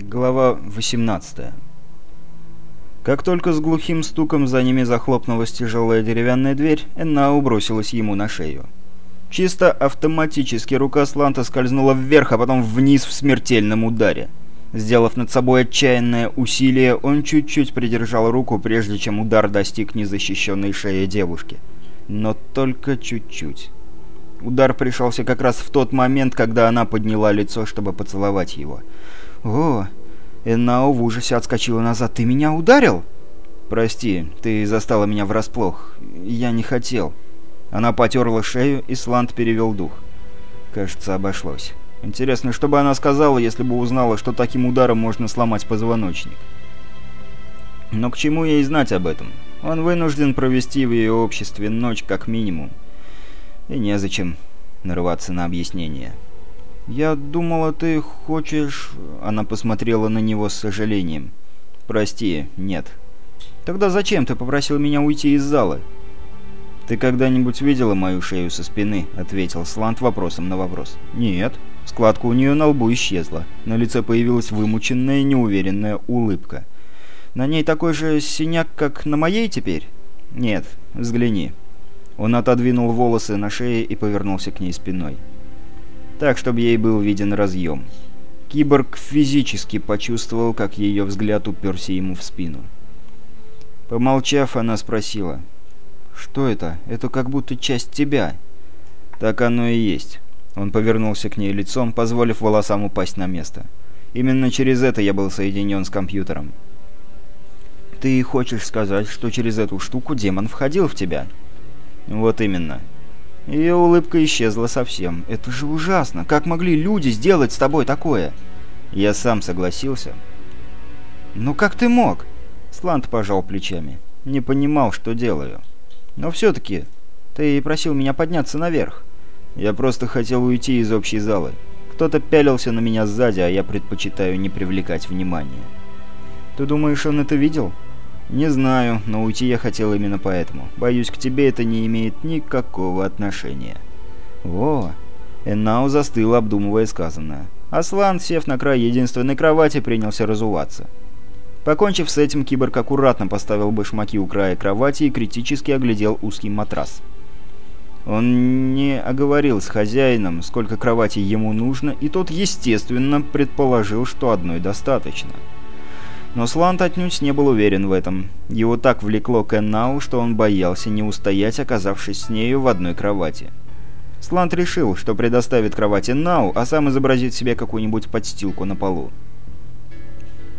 Глава 18 Как только с глухим стуком за ними захлопнулась тяжелая деревянная дверь, Эннау бросилась ему на шею. Чисто автоматически рука Сланта скользнула вверх, а потом вниз в смертельном ударе. Сделав над собой отчаянное усилие, он чуть-чуть придержал руку, прежде чем удар достиг незащищенной шеи девушки. Но только чуть-чуть. Удар пришелся как раз в тот момент, когда она подняла лицо, чтобы поцеловать его. «О!» Эннао в ужасе отскочила назад. «Ты меня ударил?» «Прости, ты застала меня врасплох. Я не хотел». Она потерла шею, и Сланд перевел дух. Кажется, обошлось. Интересно, что бы она сказала, если бы узнала, что таким ударом можно сломать позвоночник? Но к чему ей знать об этом? Он вынужден провести в ее обществе ночь как минимум. И незачем нарываться на объяснение. «Я думала, ты хочешь...» Она посмотрела на него с сожалением. «Прости, нет». «Тогда зачем ты попросил меня уйти из зала?» «Ты когда-нибудь видела мою шею со спины?» — ответил Слант вопросом на вопрос. «Нет». Складка у нее на лбу исчезла. На лице появилась вымученная, неуверенная улыбка. «На ней такой же синяк, как на моей теперь?» «Нет, взгляни». Он отодвинул волосы на шее и повернулся к ней спиной. Так, чтобы ей был виден разъем. Киборг физически почувствовал, как ее взгляд уперся ему в спину. Помолчав, она спросила. «Что это? Это как будто часть тебя». «Так оно и есть». Он повернулся к ней лицом, позволив волосам упасть на место. «Именно через это я был соединен с компьютером». «Ты хочешь сказать, что через эту штуку демон входил в тебя?» «Вот именно». Ее улыбка исчезла совсем. «Это же ужасно! Как могли люди сделать с тобой такое?» Я сам согласился. «Ну как ты мог?» Слант пожал плечами. «Не понимал, что делаю. Но все-таки ты просил меня подняться наверх. Я просто хотел уйти из общей залы. Кто-то пялился на меня сзади, а я предпочитаю не привлекать внимания. Ты думаешь, он это видел?» «Не знаю, но уйти я хотел именно поэтому. Боюсь, к тебе это не имеет никакого отношения». «Во!» Эннау застыл, обдумывая сказанное. Аслан, сев на край единственной кровати, принялся разуваться. Покончив с этим, киборг аккуратно поставил башмаки у края кровати и критически оглядел узкий матрас. Он не оговорил с хозяином, сколько кроватей ему нужно, и тот, естественно, предположил, что одной достаточно. Но Слант отнюдь не был уверен в этом. Его так влекло к Эннау, что он боялся не устоять, оказавшись с нею в одной кровати. Слант решил, что предоставит кровать Эннау, а сам изобразит себе какую-нибудь подстилку на полу.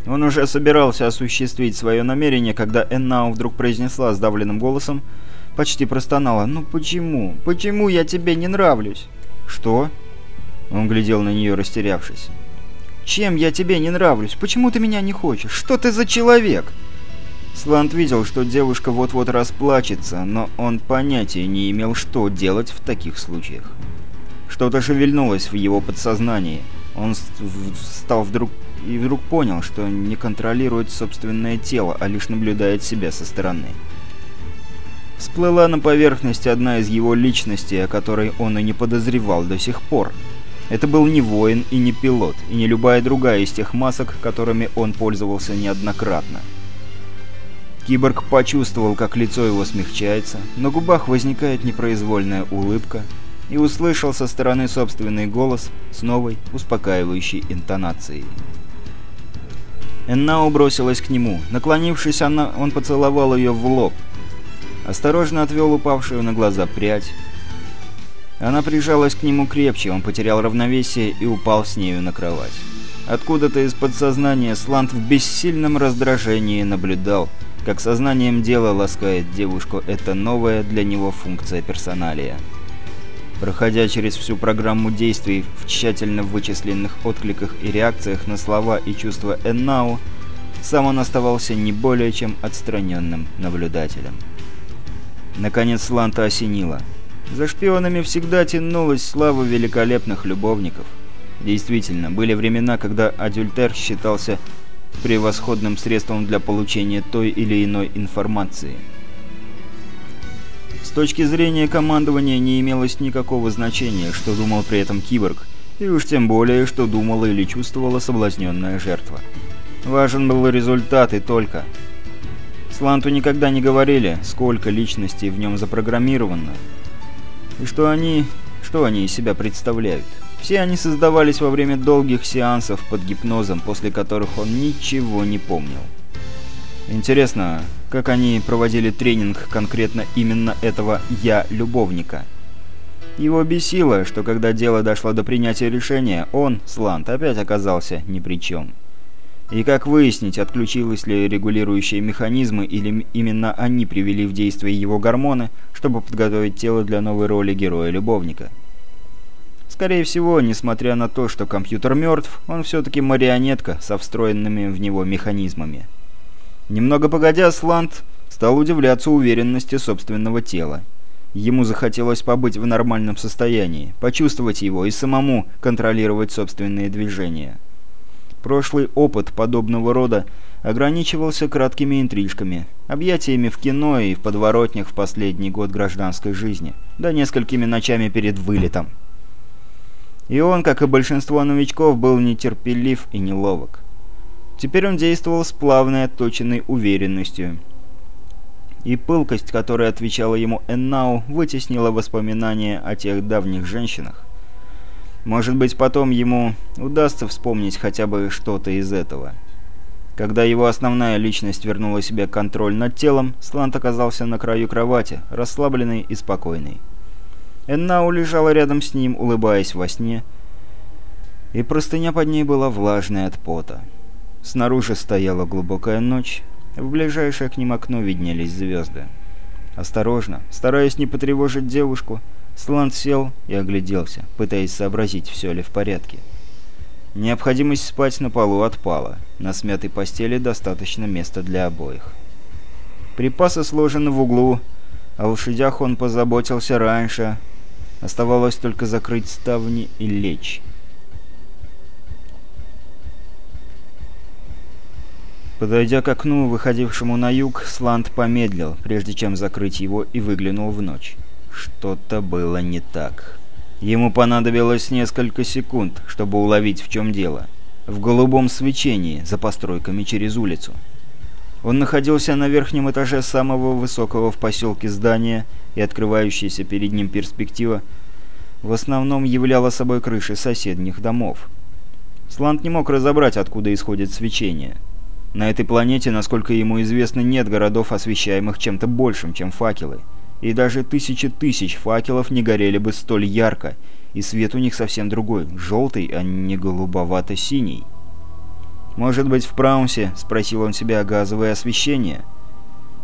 Он уже собирался осуществить свое намерение, когда Эннау вдруг произнесла сдавленным голосом, почти простонала «Ну почему? Почему я тебе не нравлюсь?» «Что?» Он глядел на нее, растерявшись. Чем я тебе не нравлюсь? Почему ты меня не хочешь? Что ты за человек?» Слант видел, что девушка вот-вот расплачется, но он понятия не имел, что делать в таких случаях. Что-то шевельнулось в его подсознании. Он встал вдруг и вдруг понял, что не контролирует собственное тело, а лишь наблюдает себя со стороны. Всплыла на поверхность одна из его личностей, о которой он и не подозревал до сих пор – это был не воин и не пилот, и не любая другая из тех масок, которыми он пользовался неоднократно. Киборг почувствовал, как лицо его смягчается, на губах возникает непроизвольная улыбка, и услышал со стороны собственный голос с новой, успокаивающей интонацией. Эннау бросилась к нему. Наклонившись, она, он поцеловал ее в лоб. Осторожно отвел упавшую на глаза прядь, она прижалась к нему крепче, он потерял равновесие и упал с нею на кровать. Откуда-то из подсознания Слант в бессильном раздражении наблюдал, как сознанием дела ласкает девушку эта новая для него функция персоналия. Проходя через всю программу действий в тщательно вычисленных откликах и реакциях на слова и чувства Эннау, сам он оставался не более чем отстраненным наблюдателем. Наконец Сланта осенило – за шпионами всегда тянулась слава великолепных любовников. Действительно, были времена, когда адюльтер считался превосходным средством для получения той или иной информации. С точки зрения командования не имелось никакого значения, что думал при этом киборг, И уж тем более, что думала или чувствовала соблазненная жертва. Важен был результат и только. Сланту никогда не говорили, сколько личностей в нем запрограммировано, и что они... что они из себя представляют. Все они создавались во время долгих сеансов под гипнозом, после которых он ничего не помнил. Интересно, как они проводили тренинг конкретно именно этого «я-любовника». Его бесило, что когда дело дошло до принятия решения, он, Слант, опять оказался ни при чем. И как выяснить, отключились ли регулирующие механизмы или именно они привели в действие его гормоны, чтобы подготовить тело для новой роли героя-любовника. Скорее всего, несмотря на то, что компьютер мертв, он все-таки марионетка со встроенными в него механизмами. Немного погодя, Сланд стал удивляться уверенности собственного тела. Ему захотелось побыть в нормальном состоянии, почувствовать его и самому контролировать собственные движения. Прошлый опыт подобного рода ограничивался краткими интрижками, объятиями в кино и в подворотнях в последний год гражданской жизни, да несколькими ночами перед вылетом. И он, как и большинство новичков, был нетерпелив и неловок. Теперь он действовал с плавной отточенной уверенностью. И пылкость, которая отвечала ему Эннау, вытеснила воспоминания о тех давних женщинах. Может быть, потом ему удастся вспомнить хотя бы что-то из этого. Когда его основная личность вернула себе контроль над телом, Слант оказался на краю кровати, расслабленный и спокойный. Эннау лежала рядом с ним, улыбаясь во сне, и простыня под ней была влажной от пота. Снаружи стояла глубокая ночь, в ближайшее к ним окно виднелись звезды. Осторожно, стараясь не потревожить девушку, Сланд сел и огляделся, пытаясь сообразить, все ли в порядке. Необходимость спать на полу отпала. На смятой постели достаточно места для обоих. Припасы сложены в углу, о лошадях он позаботился раньше. Оставалось только закрыть ставни и лечь. Подойдя к окну, выходившему на юг, Сланд помедлил, прежде чем закрыть его и выглянул в ночь. Что-то было не так. Ему понадобилось несколько секунд, чтобы уловить, в чем дело. В голубом свечении, за постройками через улицу. Он находился на верхнем этаже самого высокого в поселке здания, и открывающаяся перед ним перспектива в основном являла собой крыши соседних домов. Сланд не мог разобрать, откуда исходит свечение – на этой планете, насколько ему известно, нет городов, освещаемых чем-то большим, чем факелы. И даже тысячи тысяч факелов не горели бы столь ярко, и свет у них совсем другой, желтый, а не голубовато-синий. «Может быть, в Праунсе?» – спросил он себя газовое освещение.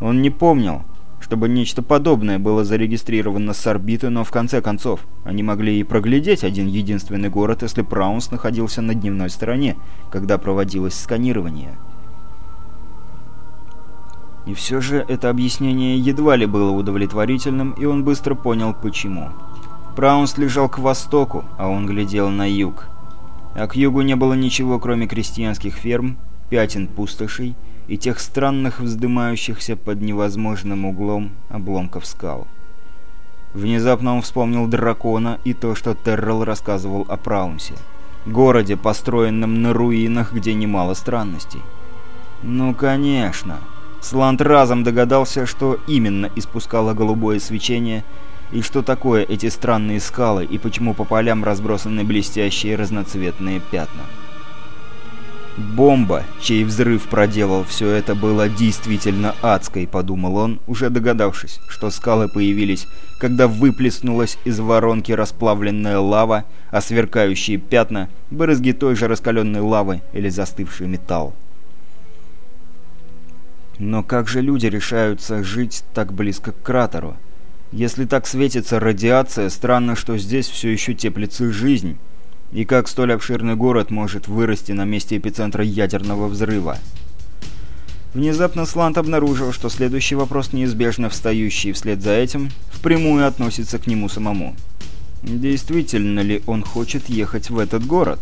Он не помнил, чтобы нечто подобное было зарегистрировано с орбиты, но в конце концов, они могли и проглядеть один единственный город, если Праунс находился на дневной стороне, когда проводилось сканирование. И все же это объяснение едва ли было удовлетворительным, и он быстро понял почему. Праунс лежал к востоку, а он глядел на юг. А к югу не было ничего, кроме крестьянских ферм, пятен пустошей и тех странных вздымающихся под невозможным углом обломков скал. Внезапно он вспомнил дракона и то, что Террell рассказывал о Праунсе. Городе, построенном на руинах, где немало странностей. Ну, конечно. Сланд разом догадался, что именно испускало голубое свечение, и что такое эти странные скалы, и почему по полям разбросаны блестящие разноцветные пятна. «Бомба, чей взрыв проделал все это, была действительно адской», — подумал он, уже догадавшись, что скалы появились, когда выплеснулась из воронки расплавленная лава, а сверкающие пятна — брызги той же раскаленной лавы или застывший металл. Но как же люди решаются жить так близко к кратеру? Если так светится радиация, странно, что здесь все еще теплится жизнь. И как столь обширный город может вырасти на месте эпицентра ядерного взрыва? Внезапно Слант обнаружил, что следующий вопрос, неизбежно встающий вслед за этим, впрямую относится к нему самому. Действительно ли он хочет ехать в этот город?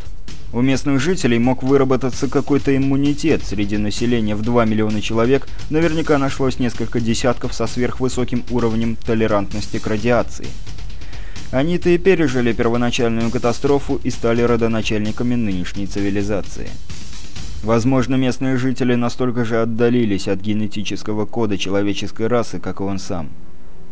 У местных жителей мог выработаться какой-то иммунитет. Среди населения в 2 миллиона человек наверняка нашлось несколько десятков со сверхвысоким уровнем толерантности к радиации. Они-то и пережили первоначальную катастрофу и стали родоначальниками нынешней цивилизации. Возможно, местные жители настолько же отдалились от генетического кода человеческой расы, как и он сам.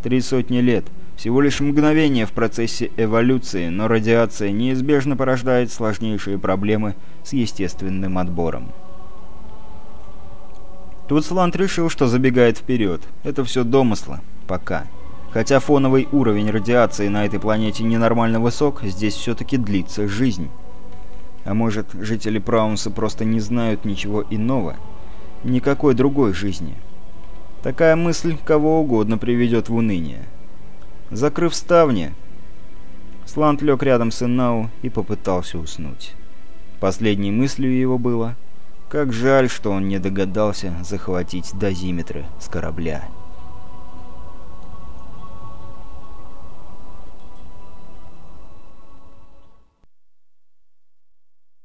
Три сотни лет – всего лишь мгновение в процессе эволюции, но радиация неизбежно порождает сложнейшие проблемы с естественным отбором. Тут Слант решил, что забегает вперед. Это все домыслы. Пока. Хотя фоновый уровень радиации на этой планете ненормально высок, здесь все-таки длится жизнь. А может, жители Праунса просто не знают ничего иного? Никакой другой жизни. Такая мысль кого угодно приведет в уныние. Закрыв ставни, Слант лег рядом с Иннау и попытался уснуть. Последней мыслью его было, как жаль, что он не догадался захватить дозиметры с корабля.